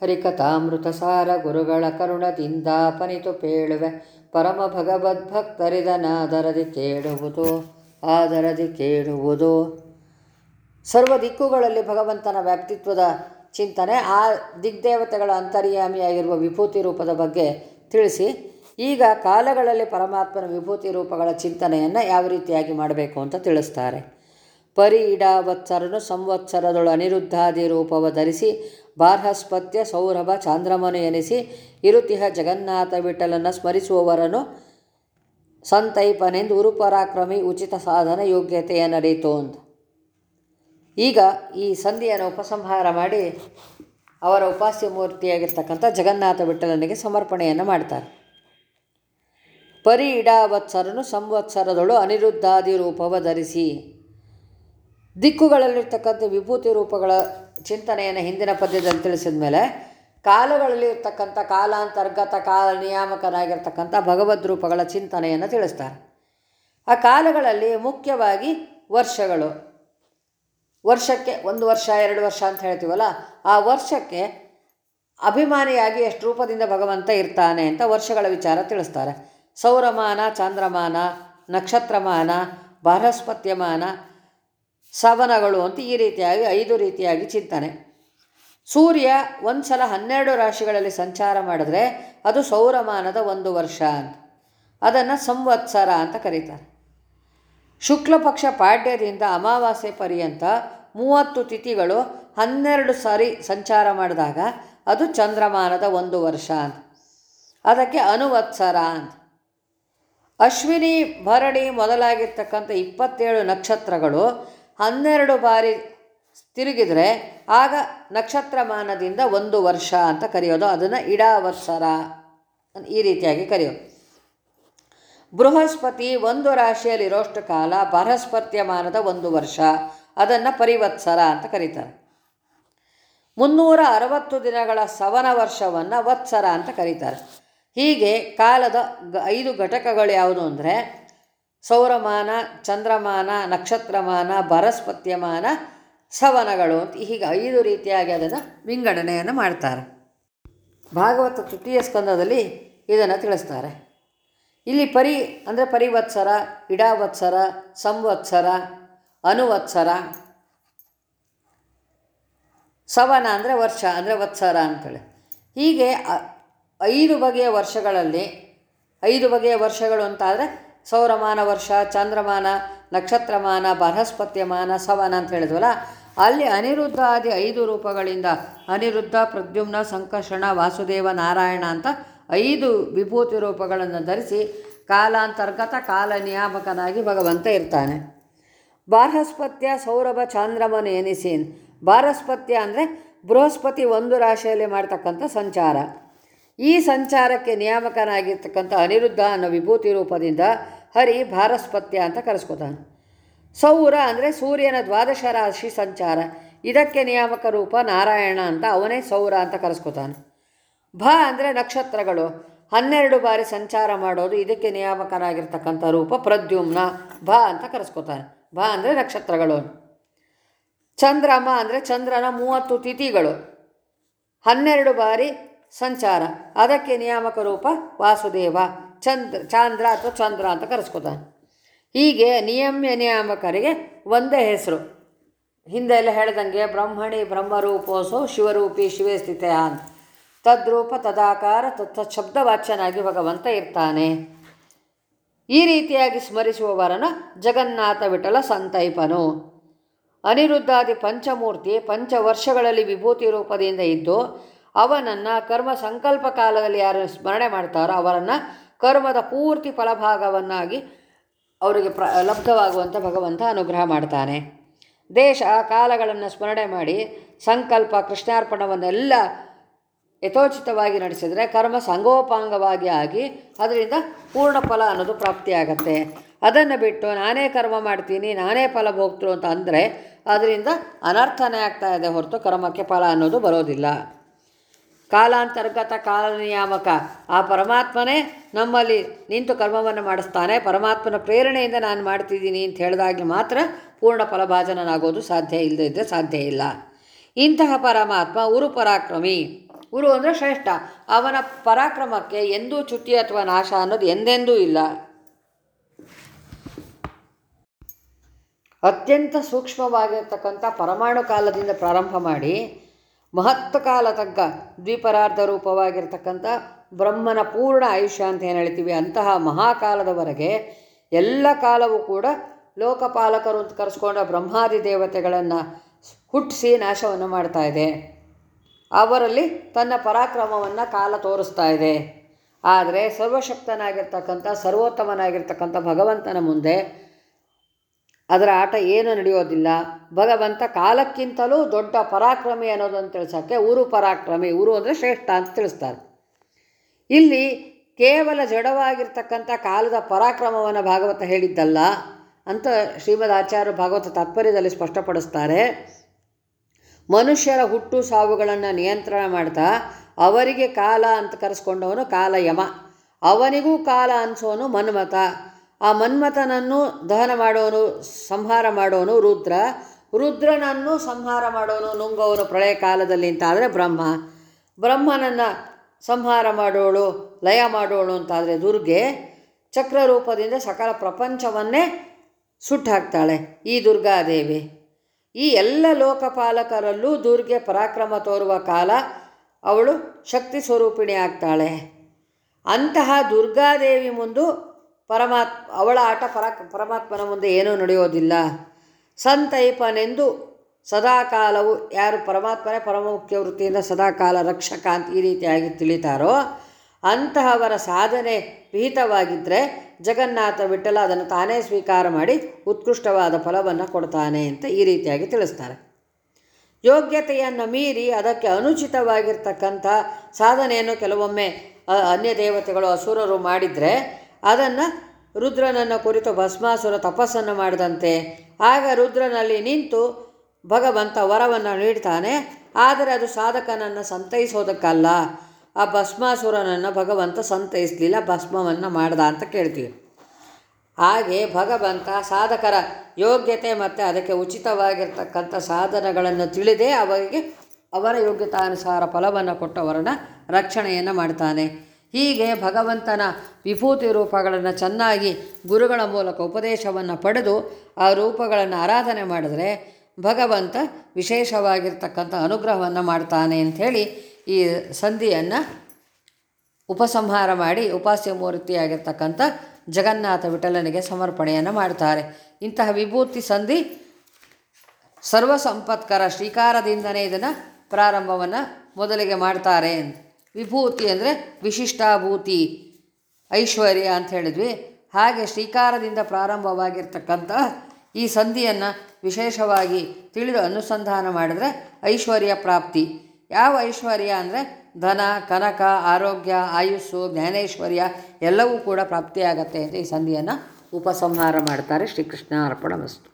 ಹರಿಕಥಾಮೃತ ಸಾರ ಗುರುಗಳ ಕರುಣದಿಂದ ಪನಿತು ಪೇಳುವೆ. ಪರಮ ಭಗವದ್ಭಕ್ತರಿದನಾದರದಿ ಕೇಳುವುದು ಆದರದಿ ಕೇಳುವುದು ಸರ್ವ ದಿಕ್ಕುಗಳಲ್ಲಿ ಭಗವಂತನ ವ್ಯಕ್ತಿತ್ವದ ಚಿಂತನೆ, ಆ ದಿಗ್ದೇವತೆಗಳ ಅಂತರ್ಯಾಮಿಯಾಗಿರುವ ವಿಭೂತಿ ರೂಪದ ಬಗ್ಗೆ ತಿಳಿಸಿ, ಈಗ ಕಾಲಗಳಲ್ಲಿ ಪರಮಾತ್ಮನ ವಿಭೂತಿ ರೂಪಗಳ ಚಿಂತನೆಯನ್ನು ಯಾವ ರೀತಿಯಾಗಿ ಮಾಡಬೇಕು ಅಂತ ತಿಳಿಸ್ತಾರೆ. ಪರಿ ಇಡಾವತ್ಸರನು ಸಂವತ್ಸರದೊಳು ಅನಿರುದ್ಧಾದಿ ರೂಪವ ಧರಿಸಿ ಬಾರ್ಹಸ್ಪತ್ಯ ಸೌರಭ ಚಾಂದ್ರಮನು ಎನಿಸಿ ಇರುತಿಹ ಜಗನ್ನಾಥ ವಿಠಲನ ಸ್ಮರಿಸುವವರನು ಸಂತೈಪನೆಂದು ಉರುಪರಾಕ್ರಮಿ ಉಚಿತ ಸಾಧನ ಯೋಗ್ಯತೆಯ ನಡೆಯಿತು ಅಂತ ಈಗ ಈ ಸಂಧಿಯನ್ನು ಉಪಸಂಹಾರ ಮಾಡಿ ಅವರ ಉಪಾಸ್ಯ ಮೂರ್ತಿಯಾಗಿರ್ತಕ್ಕಂಥ ಜಗನ್ನಾಥ ವಿಠಲನಿಗೆ ಸಮರ್ಪಣೆಯನ್ನು ಮಾಡ್ತಾರೆ. ಪರಿ ಇಡಾವತ್ಸರನು ಸಂವತ್ಸರದಳು ಅನಿರುದ್ಧಾದಿ ರೂಪವ ಧರಿಸಿ ದಿಕ್ಕುಗಳಲ್ಲಿರ್ತಕ್ಕಂಥ ವಿಭೂತಿ ರೂಪಗಳ ಚಿಂತನೆಯನ್ನು ಹಿಂದಿನ ಪದ್ಯದಲ್ಲಿ ತಿಳಿಸಿದ ಮೇಲೆ ಕಾಲಗಳಲ್ಲಿ ಇರ್ತಕ್ಕಂಥ ಕಾಲಾಂತರ್ಗತ ಕಾಲ ನಿಯಾಮಕನಾಗಿರ್ತಕ್ಕಂಥ ಭಗವದ್ ರೂಪಗಳ ಚಿಂತನೆಯನ್ನು ತಿಳಿಸ್ತಾರೆ. ಆ ಕಾಲಗಳಲ್ಲಿ ಮುಖ್ಯವಾಗಿ ವರ್ಷಗಳು. ವರ್ಷಕ್ಕೆ ಒಂದು ವರ್ಷ, ಎರಡು ವರ್ಷ ಅಂತ ಹೇಳ್ತೀವಲ್ಲ, ಆ ವರ್ಷಕ್ಕೆ ಅಭಿಮಾನಿಯಾಗಿ ಎಷ್ಟು ರೂಪದಿಂದ ಭಗವಂತ ಇರ್ತಾನೆ ಅಂತ ವರ್ಷಗಳ ವಿಚಾರ ತಿಳಿಸ್ತಾರೆ. ಸೌರಮಾನ, ಚಾಂದ್ರಮಾನ, ನಕ್ಷತ್ರಮಾನ ಬಾರಸ್ಪತ್ಯಮಾನ ಸವನಗಳು ಅಂತ ಈ ರೀತಿಯಾಗಿ, ಐದು ರೀತಿಯಾಗಿ ಚಿಂತನೆ. ಸೂರ್ಯ ಒಂದು ಸಲ ಹನ್ನೆರಡು ರಾಶಿಗಳಲ್ಲಿ ಸಂಚಾರ ಮಾಡಿದ್ರೆ ಅದು ಸೌರಮಾನದ ಒಂದು ವರ್ಷ ಅಂತ. ಅದನ್ನು ಸಂವತ್ಸರ ಅಂತ ಕರೀತಾರೆ. ಶುಕ್ಲ ಪಕ್ಷ ಪಾಡ್ಯದಿಂದ ಅಮಾವಾಸ್ಯೆ ಪರ್ಯಂತ ಮೂವತ್ತು ತಿಥಿಗಳು ಹನ್ನೆರಡು ಸಾರಿ ಸಂಚಾರ ಮಾಡಿದಾಗ ಅದು ಚಂದ್ರಮಾನದ ಒಂದು ವರ್ಷ ಅಂತ. ಅದಕ್ಕೆ ಅನುವತ್ಸರ ಅಂತ. ಅಶ್ವಿನಿ ಭರಣಿ ಮೊದಲಾಗಿರ್ತಕ್ಕಂಥ ಇಪ್ಪತ್ತೇಳು ನಕ್ಷತ್ರಗಳು ಹನ್ನೆರಡು ಬಾರಿ ತಿರುಗಿದರೆ ಆಗ ನಕ್ಷತ್ರಮಾನದಿಂದ ಒಂದು ವರ್ಷ ಅಂತ ಕರೆಯೋದು. ಅದನ್ನು ಇಡಾವತ್ಸರ ಈ ರೀತಿಯಾಗಿ ಕರೆಯೋದು. ಬೃಹಸ್ಪತಿ ಒಂದು ರಾಶಿಯಲ್ಲಿರೋಷ್ಟು ಕಾಲ ಬೃಹಸ್ಪತ್ಯಮಾನದ ಒಂದು ವರ್ಷ. ಅದನ್ನು ಪರಿವತ್ಸರ ಅಂತ ಕರೀತಾರೆ. ಮುನ್ನೂರ ಅರವತ್ತು ದಿನಗಳ ಸವನ ವರ್ಷವನ್ನು ವತ್ಸರ ಅಂತ ಕರೀತಾರೆ. ಹೀಗೆ ಕಾಲದ ಐದು ಘಟಕಗಳು ಯಾವುದು ಅಂದರೆ ಸೌರಮಾನ, ಚಂದ್ರಮಾನ, ನಕ್ಷತ್ರಮಾನ, ಬರಸ್ಪತ್ಯಮಾನ, ಸವನಗಳು ಅಂತ ಹೀಗೆ ಐದು ರೀತಿಯಾಗಿ ಅದನ್ನು ವಿಂಗಡಣೆಯನ್ನು ಮಾಡ್ತಾರೆ. ಭಾಗವತ ತೃತೀಯ ಸ್ಕಂದದಲ್ಲಿ ಇದನ್ನು ತಿಳಿಸ್ತಾರೆ. ಇಲ್ಲಿ ಪರಿ ಅಂದರೆ ಪರಿವತ್ಸರ, ಇಡಾವತ್ಸರ, ಸಂವತ್ಸರ, ಅನುವತ್ಸರ, ಸವನ ಅಂದರೆ ವರ್ಷ ಅಂದರೆ ವತ್ಸರ ಅಂತೇಳಿ. ಹೀಗೆ ಐದು ಬಗೆಯ ವರ್ಷಗಳಲ್ಲಿ, ಐದು ಬಗೆಯ ವರ್ಷಗಳು ಅಂತಾದರೆ ಸೌರಮಾನ ವರ್ಷ, ಚಂದ್ರಮಾನ, ನಕ್ಷತ್ರಮಾನ, ಬೃಹಸ್ಪತ್ಯಮಾನ, ಸವನ ಅಂತ ಹೇಳಿದ್ವಲ್ಲ, ಅಲ್ಲಿ ಅನಿರುದ್ಧ ಆದಿ ಐದು ರೂಪಗಳಿಂದ ಅನಿರುದ್ಧ, ಪ್ರದ್ಯುಮ್ನ, ಸಂಕರ್ಷಣ, ವಾಸುದೇವ, ನಾರಾಯಣ ಅಂತ ಐದು ವಿಭೂತಿ ರೂಪಗಳನ್ನು ಧರಿಸಿ ಕಾಲಾಂತರ್ಗತ ಕಾಲ ನಿಯಾಮಕನಾಗಿ ಭಗವಂತ ಇರ್ತಾನೆ. ಬಾರ್ಹಸ್ಪತ್ಯ ಸೌರಭ, ಚಾಂದ್ರಮನ ಎನಿಸೀನ್. ಬಾರಸ್ಪತ್ಯ ಅಂದರೆ ಬೃಹಸ್ಪತಿ ಒಂದು ರಾಶಿಯಲ್ಲಿ ಮಾಡ್ತಕ್ಕಂಥ ಸಂಚಾರ. ಈ ಸಂಚಾರಕ್ಕೆ ನಿಯಾಮಕನಾಗಿರ್ತಕ್ಕಂಥ ಅನಿರುದ್ಧ ಅನ್ನೋ ವಿಭೂತಿ ರೂಪದಿಂದ ಹರಿ ಭಾರಸ್ಪತ್ಯ ಅಂತ ಕರೆಸ್ಕೋತಾನೆ. ಸೌರ ಅಂದರೆ ಸೂರ್ಯನ ದ್ವಾದಶ ರಾಶಿ ಸಂಚಾರ. ಇದಕ್ಕೆ ನಿಯಾಮಕ ರೂಪ ನಾರಾಯಣ ಅಂತ ಅವನೇ ಸೌರ ಅಂತ ಕರೆಸ್ಕೊತಾನೆ. ಭ ಅಂದರೆ ನಕ್ಷತ್ರಗಳು. ಹನ್ನೆರಡು ಬಾರಿ ಸಂಚಾರ ಮಾಡೋದು ಇದಕ್ಕೆ ನಿಯಾಮಕನಾಗಿರ್ತಕ್ಕಂಥ ರೂಪ ಪ್ರದ್ಯುಮ್ನ ಭ ಅಂತ ಕರೆಸ್ಕೊತಾನೆ. ಭ ಅಂದರೆ ನಕ್ಷತ್ರಗಳು. ಚಂದ್ರಮ ಅಂದರೆ ಚಂದ್ರನ ಮೂವತ್ತು ತಿಥಿಗಳು. ಹನ್ನೆರಡು ಬಾರಿ ಸಂಚಾರ. ಅದಕ್ಕೆ ನಿಯಾಮಕ ರೂಪ ವಾಸುದೇವ. ಚಂದ್ರ, ಚಾಂದ್ರ ಅಥವಾ ಚಂದ್ರ ಅಂತ ಕರೆಸ್ಕೊತಾನೆ. ಹೀಗೆ ನಿಯಮ್ಯ ನಿಯಾಮಕರಿಗೆ ಒಂದೇ ಹೆಸರು. ಹಿಂದೆ ಎಲ್ಲ ಹೇಳ್ದಂಗೆ ಬ್ರಹ್ಮಣಿ ಬ್ರಹ್ಮರೂಪೋಸು ಶಿವರೂಪಿ ಶಿವೇ ಸ್ಥಿತ ಅಂತ. ತದ್ರೂಪ ತದಾಕಾರ ತತ್ ಶಬ್ದವಾಚ್ಯನಾಗಿ ಭಗವಂತ ಇರ್ತಾನೆ. ಈ ರೀತಿಯಾಗಿ ಸ್ಮರಿಸುವವರನ ಜಗನ್ನಾಥ ವಿಠಲ ಸಂತೈಪನು. ಅನಿರುದ್ಧಾದಿ ಪಂಚಮೂರ್ತಿ ಪಂಚವರ್ಷಗಳಲ್ಲಿ ವಿಭೂತಿ ರೂಪದಿಂದ ಇದ್ದು ಅವನನ್ನು ಕರ್ಮ ಸಂಕಲ್ಪ ಕಾಲದಲ್ಲಿ ಯಾರು ಸ್ಮರಣೆ ಮಾಡ್ತಾರೋ ಅವರನ್ನು ಕರ್ಮದ ಪೂರ್ತಿ ಫಲಭಾಗವನ್ನಾಗಿ ಅವರಿಗೆ ಪ್ರ ಲಬ್ಧವಾಗುವಂಥ ಭಗವಂತ ಅನುಗ್ರಹ ಮಾಡ್ತಾನೆ. ದೇಶ ಕಾಲಗಳನ್ನು ಸ್ಮರಣೆ ಮಾಡಿ ಸಂಕಲ್ಪ, ಕೃಷ್ಣಾರ್ಪಣವನ್ನೆಲ್ಲ ಯಥೋಚಿತವಾಗಿ ನಡೆಸಿದರೆ ಕರ್ಮ ಸಂಗೋಪಾಂಗವಾಗಿ ಆಗಿ ಅದರಿಂದ ಪೂರ್ಣ ಫಲ ಅನ್ನೋದು ಪ್ರಾಪ್ತಿಯಾಗತ್ತೆ. ಅದನ್ನು ಬಿಟ್ಟು ನಾನೇ ಕರ್ಮ ಮಾಡ್ತೀನಿ, ನಾನೇ ಫಲ ಭೋಗ್ತರು ಅಂತ ಅಂದರೆ ಅದರಿಂದ ಅನರ್ಥನೇ ಆಗ್ತಾ ಇದೆ ಹೊರತು ಕರ್ಮಕ್ಕೆ ಫಲ ಅನ್ನೋದು ಬರೋದಿಲ್ಲ. ಕಾಲಾಂತರ್ಗತ ಕಾಲ ನಿಯಾಮಕ ಆ ಪರಮಾತ್ಮನೇ ನಮ್ಮಲ್ಲಿ ನಿಂತು ಕರ್ಮವನ್ನು ಮಾಡಿಸ್ತಾನೆ. ಪರಮಾತ್ಮನ ಪ್ರೇರಣೆಯಿಂದ ನಾನು ಮಾಡ್ತಿದ್ದೀನಿ ಅಂತ ಹೇಳಿದಾಗಲಿ ಮಾತ್ರ ಪೂರ್ಣ ಫಲಭಾಜನನಾಗೋದು ಸಾಧ್ಯ ಇಲ್ಲದೇ ಇದ್ದರೆ ಸಾಧ್ಯ ಇಲ್ಲ. ಇಂತಹ ಪರಮಾತ್ಮ ಉರು ಪರಾಕ್ರಮಿ. ಉರು ಅಂದರೆ ಶ್ರೇಷ್ಠ. ಅವನ ಪರಾಕ್ರಮಕ್ಕೆ ಎಂದೂ ಚ್ಯುತಿ ಅಥವಾ ನಾಶ ಅನ್ನೋದು ಎಂದೆಂದೂ ಇಲ್ಲ. ಅತ್ಯಂತ ಸೂಕ್ಷ್ಮವಾಗಿರ್ತಕ್ಕಂಥ ಪರಮಾಣು ಕಾಲದಿಂದ ಪ್ರಾರಂಭ ಮಾಡಿ ಮಹತ್ವ ಕಾಲ ತಗ್ಗ ದ್ವಿಪರಾರ್ಧ ರೂಪವಾಗಿರ್ತಕ್ಕಂಥ ಬ್ರಹ್ಮನ ಪೂರ್ಣ ಆಯುಷ್ಯ ಅಂತ ಏನು ಹೇಳ್ತೀವಿ? ಅಂತಹ ಮಹಾಕಾಲದವರೆಗೆ ಎಲ್ಲ ಕಾಲವೂ ಕೂಡ ಲೋಕಪಾಲಕರು ಅಂತ ಕರೆಸ್ಕೊಂಡ ಬ್ರಹ್ಮಾದಿ ದೇವತೆಗಳನ್ನು ಹುಟ್ಟಿಸಿ ನಾಶವನ್ನು ಮಾಡ್ತಾ ಇದೆ. ಅವರಲ್ಲಿ ತನ್ನ ಪರಾಕ್ರಮವನ್ನು ಕಾಲ ತೋರಿಸ್ತಾ ಇದೆ. ಆದರೆ ಸರ್ವಶಕ್ತನಾಗಿರ್ತಕ್ಕಂಥ, ಸರ್ವೋತ್ತಮನಾಗಿರ್ತಕ್ಕಂಥ ಭಗವಂತನ ಮುಂದೆ ಅದರ ಆಟ ಏನು ನಡೆಯೋದಿಲ್ಲ. ಭಗವಂತ ಕಾಲಕ್ಕಿಂತಲೂ ದೊಡ್ಡ ಪರಾಕ್ರಮಿ ಅನ್ನೋದನ್ನು ತಿಳಿಸೋಕ್ಕೆ ಊರು ಪರಾಕ್ರಮಿ, ಊರು ಅಂದರೆ ಶ್ರೇಷ್ಠ ಅಂತ ತಿಳಿಸ್ತಾರೆ. ಇಲ್ಲಿ ಕೇವಲ ಜಡವಾಗಿರ್ತಕ್ಕಂಥ ಕಾಲದ ಪರಾಕ್ರಮವನ್ನು ಭಾಗವತ ಹೇಳಿದ್ದಲ್ಲ ಅಂತ ಶ್ರೀಮದ್ ಆಚಾರ್ಯ ಭಾಗವತ ತಾತ್ಪರ್ಯದಲ್ಲಿ ಸ್ಪಷ್ಟಪಡಿಸ್ತಾರೆ. ಮನುಷ್ಯರ ಹುಟ್ಟು ಸಾವುಗಳನ್ನು ನಿಯಂತ್ರಣ ಮಾಡ್ತಾ, ಅವರಿಗೆ ಕಾಲ ಅಂತ ಕರೆಸ್ಕೊಂಡವನು ಕಾಲಯಮ, ಅವನಿಗೂ ಕಾಲ ಅನಿಸೋನು ಮನ್ಮಥ ಆ ಮನ್ಮಥನನ್ನು ದಹನ ಮಾಡೋನು, ಸಂಹಾರ ಮಾಡೋನು ರುದ್ರ. ರುದ್ರನನ್ನು ಸಂಹಾರ ಮಾಡೋನು ನುಂಗೋನು ಪ್ರಳಯ ಕಾಲದಲ್ಲಿ ಅಂತಾದರೆ ಬ್ರಹ್ಮ. ಬ್ರಹ್ಮನನ್ನು ಸಂಹಾರ ಮಾಡೋಳು, ಲಯ ಮಾಡೋಳು ಅಂತಾದರೆ ದುರ್ಗೆ ಚಕ್ರ ರೂಪದಿಂದ ಸಕಲ ಪ್ರಪಂಚವನ್ನೇ ಸುಟ್ಟು ಹಾಕ್ತಾಳೆ ಈ ದುರ್ಗಾದೇವಿ. ಈ ಎಲ್ಲ ಲೋಕಪಾಲಕರಲ್ಲೂ ದುರ್ಗೆ ಪರಾಕ್ರಮ ತೋರುವ ಕಾಲ ಅವಳು ಶಕ್ತಿ ಸ್ವರೂಪಿಣಿ ಆಗ್ತಾಳೆ. ಅಂತಹ ದುರ್ಗಾದೇವಿ ಮುಂದು ಪರಮಾತ್, ಅವಳ ಆಟ ಪರ, ಪರಮಾತ್ಮನ ಮುಂದೆ ಏನೂ ನಡೆಯೋದಿಲ್ಲ. ಸಂತೈಪನೆಂದು ಸದಾಕಾಲವು ಯಾರು ಪರಮಾತ್ಮನೇ ಪರಮುಖ್ಯ ವೃತ್ತಿಯಿಂದ ಸದಾಕಾಲ ರಕ್ಷಕ ಅಂತ ಈ ರೀತಿಯಾಗಿ ತಿಳಿತಾರೋ, ಅಂತಹವರ ಸಾಧನೆ ವಿಹಿತವಾಗಿದ್ದರೆ ಜಗನ್ನಾಥ ವಿಠಲ ಅದನ್ನು ತಾನೇ ಸ್ವೀಕಾರ ಮಾಡಿ ಉತ್ಕೃಷ್ಟವಾದ ಫಲವನ್ನು ಕೊಡ್ತಾನೆ ಅಂತ ಈ ರೀತಿಯಾಗಿ ತಿಳಿಸ್ತಾರೆ. ಯೋಗ್ಯತೆಯನ್ನು ಮೀರಿ ಅದಕ್ಕೆ ಅನುಚಿತವಾಗಿರ್ತಕ್ಕಂಥ ಸಾಧನೆಯನ್ನು ಕೆಲವೊಮ್ಮೆ ಅನ್ಯ ದೇವತೆಗಳು ಅಸುರರು ಮಾಡಿದರೆ ಅದನ್ನು ರುದ್ರನನ್ನು ಕುರಿತು ಭಸ್ಮಾಸುರ ತಪಸ್ಸನ್ನು ಮಾಡಿದಂತೆ. ಆಗ ರುದ್ರನಲ್ಲಿ ನಿಂತು ಭಗವಂತ ವರವನ್ನು ನೀಡ್ತಾನೆ. ಆದರೆ ಅದು ಸಾಧಕನನ್ನು ಸಂತೈಸೋದಕ್ಕಲ್ಲ. ಆ ಭಸ್ಮಾಸುರನನ್ನು ಭಗವಂತ ಸಂತೈಸಲಿಲ್ಲ, ಭಸ್ಮವನ್ನು ಮಾಡ್ದ ಅಂತ ಕೇಳ್ತೀವಿ. ಹಾಗೆ ಭಗವಂತ ಸಾಧಕರ ಯೋಗ್ಯತೆ ಮತ್ತು ಅದಕ್ಕೆ ಉಚಿತವಾಗಿರ್ತಕ್ಕಂಥ ಸಾಧನಗಳನ್ನು ತಿಳಿದೇ ಅವರಿಗೆ ಅವರ ಯೋಗ್ಯತಾನುಸಾರ ಫಲವನ್ನು ಕೊಟ್ಟವರನ್ನ ರಕ್ಷಣೆಯನ್ನು ಮಾಡ್ತಾನೆ. ಹೀಗೆ ಭಗವಂತನ ವಿಭೂತಿ ರೂಪಗಳನ್ನು ಚೆನ್ನಾಗಿ ಗುರುಗಳ ಮೂಲಕ ಉಪದೇಶವನ್ನು ಪಡೆದು ಆ ರೂಪಗಳನ್ನು ಆರಾಧನೆ ಮಾಡಿದರೆ ಭಗವಂತ ವಿಶೇಷವಾಗಿರ್ತಕ್ಕಂಥ ಅನುಗ್ರಹವನ್ನು ಮಾಡ್ತಾನೆ ಅಂಥೇಳಿ ಈ ಸಂಧಿಯನ್ನು ಉಪಸಂಹಾರ ಮಾಡಿ ಉಪಾಸ್ಯ ಮೂರ್ತಿಯಾಗಿರ್ತಕ್ಕಂಥ ಜಗನ್ನಾಥ ವಿಠಲನಿಗೆ ಸಮರ್ಪಣೆಯನ್ನು ಮಾಡ್ತಾರೆ. ಇಂತಹ ವಿಭೂತಿ ಸಂಧಿ ಸರ್ವ ಸಂಪತ್ಕರ ಶ್ರೀಕಾರದಿಂದನೇ ಇದನ್ನು ಪ್ರಾರಂಭವನ್ನು ಮೊದಲಿಗೆ ಮಾಡ್ತಾರೆ ಅಂತ. ವಿಭೂತಿ ಅಂದರೆ ವಿಶಿಷ್ಟಾಭೂತಿ, ಐಶ್ವರ್ಯ ಅಂತ ಹೇಳಿದ್ವಿ. ಹಾಗೆ ಶ್ರೀಕಾರದಿಂದ ಪ್ರಾರಂಭವಾಗಿರ್ತಕ್ಕಂಥ ಈ ಸಂಧಿಯನ್ನು ವಿಶೇಷವಾಗಿ ತಿಳಿದು ಅನುಸಂಧಾನ ಮಾಡಿದರೆ ಐಶ್ವರ್ಯ ಪ್ರಾಪ್ತಿ. ಯಾವ ಐಶ್ವರ್ಯ ಅಂದರೆ ಧನ, ಕನಕ, ಆರೋಗ್ಯ, ಆಯುಸ್ಸು, ಜ್ಞಾನೇಶ್ವರ್ಯ ಎಲ್ಲವೂ ಕೂಡ ಪ್ರಾಪ್ತಿಯಾಗತ್ತೆ ಅಂತ ಈ ಸಂಧಿಯನ್ನು ಉಪಸಂಹಾರ ಮಾಡ್ತಾರೆ ಶ್ರೀಕೃಷ್ಣ ಅರ್ಪಣ ವಸ್ತು.